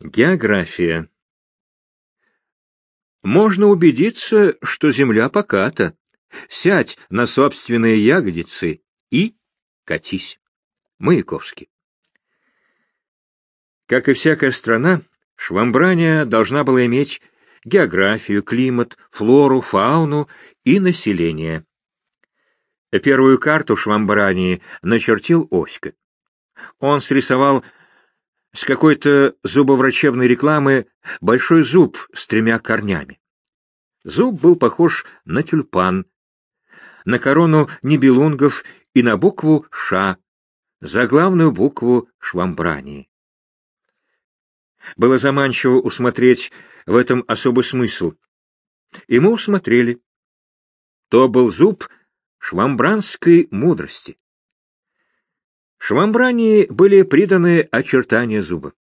География Можно убедиться, что земля поката. Сядь на собственные ягодицы и катись. Маяковский. Как и всякая страна, Швамбрания должна была иметь географию, климат, флору, фауну и население. Первую карту Швамбрании начертил Оська. Он срисовал с какой-то зубоврачебной рекламы большой зуб с тремя корнями. Зуб был похож на тюльпан, на корону небелунгов и на букву «Ш», заглавную букву Швамбрании. Было заманчиво усмотреть в этом особый смысл. И мы усмотрели. То был зуб швамбранской мудрости. Швамбрании были приданы очертания зуба.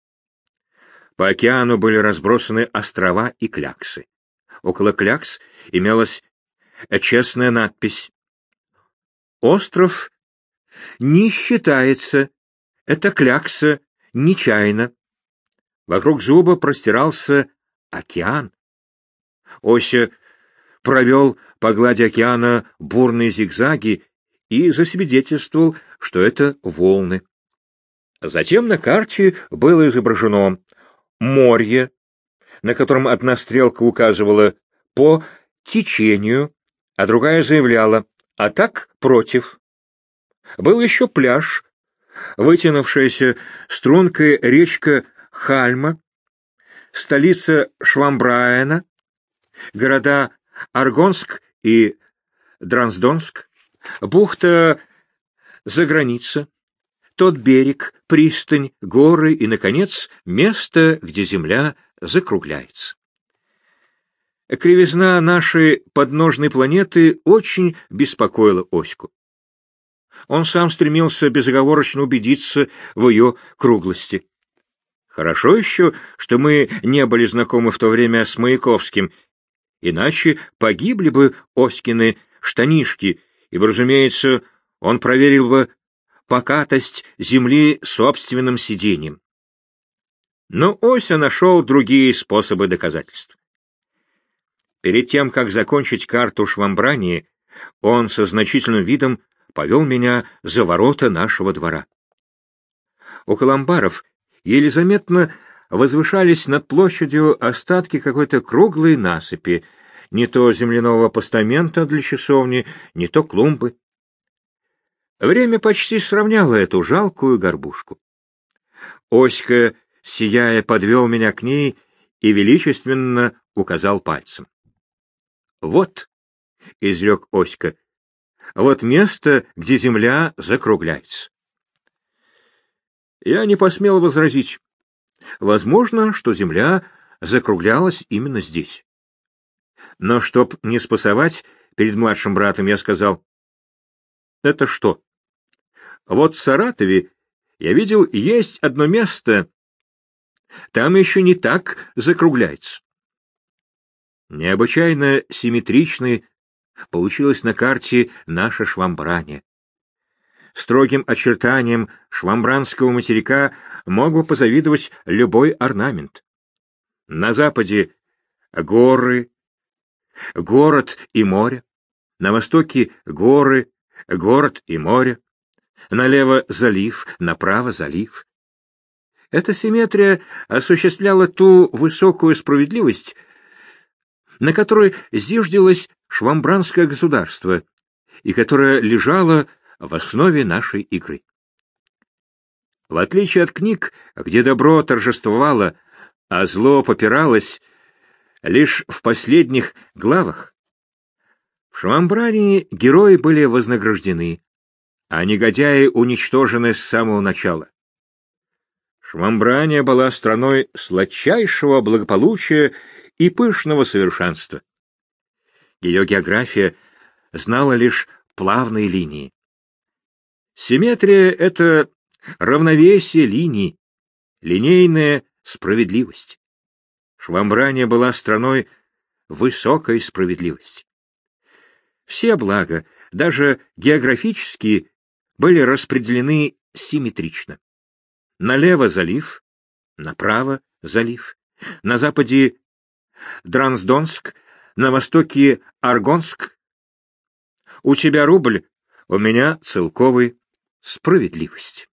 По океану были разбросаны острова и кляксы. Около клякс имелась честная надпись. «Остров не считается, это клякса нечаянно». Вокруг зуба простирался океан. Ося провел по глади океана бурные зигзаги и засвидетельствовал, что это волны. Затем на карте было изображено море, на котором одна стрелка указывала по течению, а другая заявляла «а так против». Был еще пляж, вытянувшаяся стрункая речка Хальма, столица Швамбраена, города Аргонск и Дранздонск, бухта за граница, тот берег, пристань, горы и, наконец, место, где земля закругляется. Кривизна нашей подножной планеты очень беспокоила Оську. Он сам стремился безоговорочно убедиться в ее круглости. Хорошо еще, что мы не были знакомы в то время с Маяковским, иначе погибли бы Оськины штанишки, ибо, разумеется, он проверил бы покатость земли собственным сиденьем. Но Ося нашел другие способы доказательств. Перед тем, как закончить карту швамбрании, он со значительным видом повел меня за ворота нашего двора. Около амбаров еле заметно возвышались над площадью остатки какой-то круглой насыпи, не то земляного постамента для часовни, не то клумбы. Время почти сравняло эту жалкую горбушку. Оська, сияя, подвел меня к ней и величественно указал пальцем. — Вот, — изрек Оська, — вот место, где земля закругляется. Я не посмел возразить. Возможно, что земля закруглялась именно здесь. Но чтоб не спасовать перед младшим братом, я сказал, «Это что?» Вот в Саратове я видел, есть одно место, там еще не так закругляется. Необычайно симметричной получилась на карте наша швамбрания. Строгим очертанием швамбранского материка мог бы позавидовать любой орнамент. На западе — горы, город и море, на востоке — горы, город и море, налево — залив, направо — залив. Эта симметрия осуществляла ту высокую справедливость, на которой зиждилось швамбранское государство и которая лежала в основе нашей игры. В отличие от книг, где добро торжествовало, а зло попиралось, лишь в последних главах, в Швамбрании герои были вознаграждены, а негодяи уничтожены с самого начала. Швамбрания была страной сладчайшего благополучия и пышного совершенства. Ее география знала лишь плавные линии. Симметрия — это равновесие линий, линейная справедливость. Швамбрания была страной высокой справедливости. Все блага, даже географические, были распределены симметрично. Налево залив, Направо — залив. На западе — Дранздонск, на востоке — Аргонск. У тебя рубль, у меня целковый справедливость.